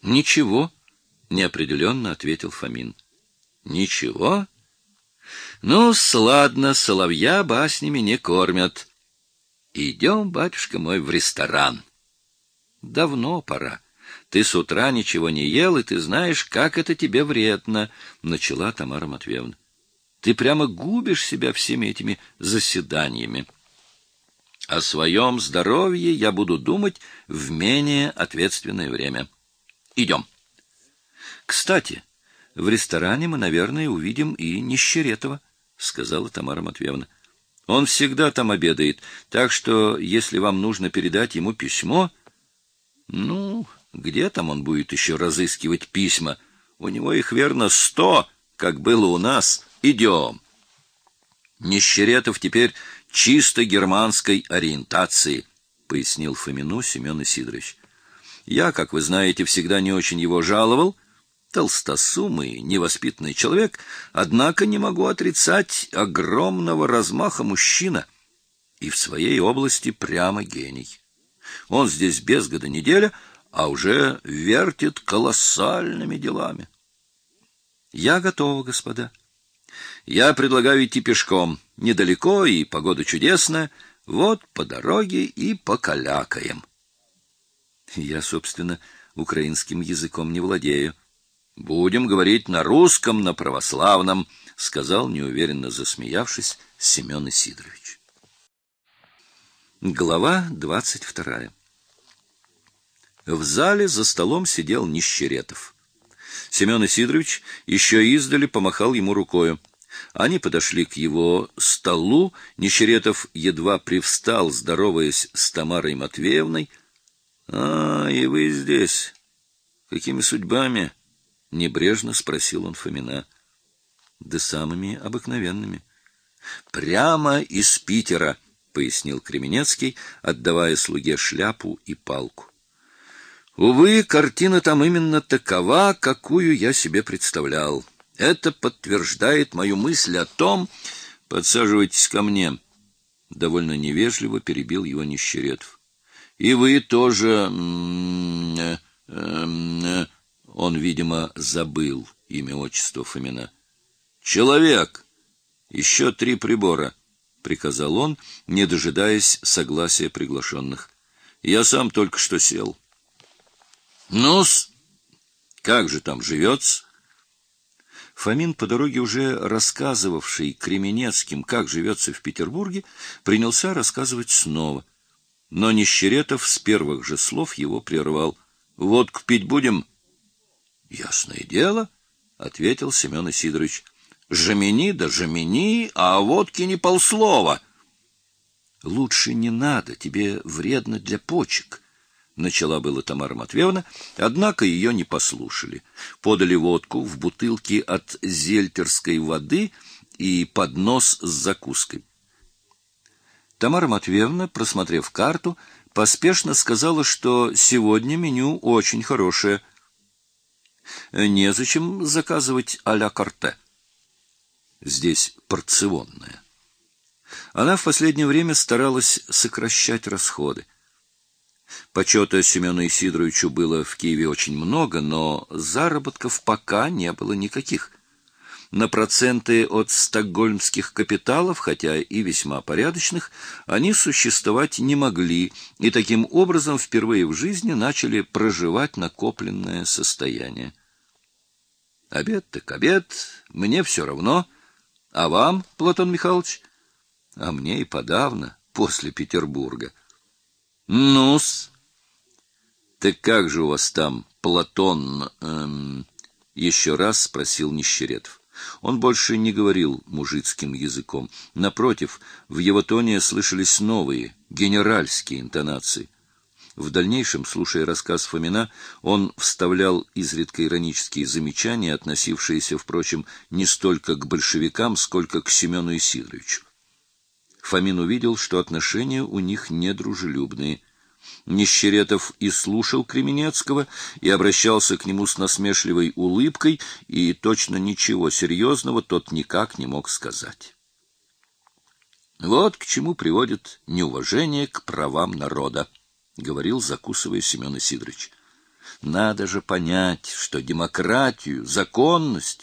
— Ничего, — неопределенно ответил Фомин. — Ничего? Ну, сладно, соловья баснями не кормят. Идем, батюшка мой, в ресторан. Давно пора. Ты с утра ничего не ел, и ты знаешь, как это тебе вредно, — начала Тамара Матвеевна. Ты прямо губишь себя всеми этими заседаниями. О своем здоровье я буду думать в менее ответственное время. Идем. Кстати, в ресторане мы, наверное, увидим и Нищеретова, — сказала Тамара Матвеевна. Он всегда там обедает, так что, если вам нужно передать ему письмо... Ну, где там он будет еще разыскивать письма? У него их, верно, сто, как было у нас. Идем. Нищеретов теперь чисто германской ориентации, пояснил Фомину Семен Исидорович. Я, как вы знаете, всегда не очень его жаловал, толстосумый, невоспитанный человек, однако не могу отрицать огромного размаха мужчина и в своей области прямо гений. Он здесь без года неделя, а уже вертит колоссальными делами. Я готова, господа. Я предлагаю идти пешком. Недалеко и погода чудесная. Вот по дороге и покалякаем. Я, собственно, украинским языком не владею. Будем говорить на русском, на православном, сказал неуверенно засмеявшись Семен Исидорович. Глава двадцать вторая. В зале за столом сидел Нищеретов. Семен Исидорович еще издали помахал ему рукою. Они подошли к его столу. Нищеретов едва привстал, здороваясь с Тамарой Матвеевной. — А, и вы здесь. Какими судьбами? — небрежно спросил он Фомина. — Да самыми обыкновенными. — Прямо из Питера, — пояснил Кременецкий, отдавая слуге шляпу и палку. Увы, картина там именно такова, какую я себе представлял. Это подтверждает мою мысль о том... Подсаживайтесь ко мне. Довольно невежливо перебил его Нищеретов. И вы тоже... Э, э, он, видимо, забыл имя отчество Фомина. Человек! Еще три прибора, — приказал он, не дожидаясь согласия приглашенных. Я сам только что сел. Ну-с, как же там живется? Фомин, по дороге уже рассказывавший Кременецким, как живется в Петербурге, принялся рассказывать снова. Но Нищеретов с первых же слов его прервал. — Водку пить будем? — Ясное дело, — ответил Семен Исидорович. — Жемени да жемени, а водки не полслова. — Лучше не надо, тебе вредно для почек, начала было Тамара Матвеевна, однако ее не послушали. Подали водку в бутылке от зельтерской воды и поднос с закуской. Тамара Матвеевна, просмотрев карту, поспешно сказала, что сегодня меню очень хорошее. Незачем заказывать а-ля карте. Здесь порционное. Она в последнее время старалась сокращать расходы. Почета Семену Исидоровичу было в Киеве очень много, но заработков пока не было никаких. На проценты от стокгольмских капиталов, хотя и весьма порядочных, они существовать не могли, и таким образом впервые в жизни начали проживать накопленное состояние. Обед так обед, мне все равно. А вам, Платон Михайлович? А мне и подавно, после Петербурга. Ну-с. Так как же у вас там, Платон, эм, еще раз спросил Нищеретов. Он больше не говорил мужицким языком. Напротив, в его тоне слышались новые, генеральские интонации. В дальнейшем, слушая рассказ Фомина, он вставлял изредка иронические замечания, относившиеся, впрочем, не столько к большевикам, сколько к Семену Исидоровичу. Фомин увидел, что отношения у них недружелюбные. Нищеретов и слушал Кременецкого и обращался к нему с насмешливой улыбкой, и точно ничего серьезного тот никак не мог сказать. Вот к чему приводит неуважение к правам народа, говорил, закусывая Семен Сидорович. Надо же понять, что демократию, законность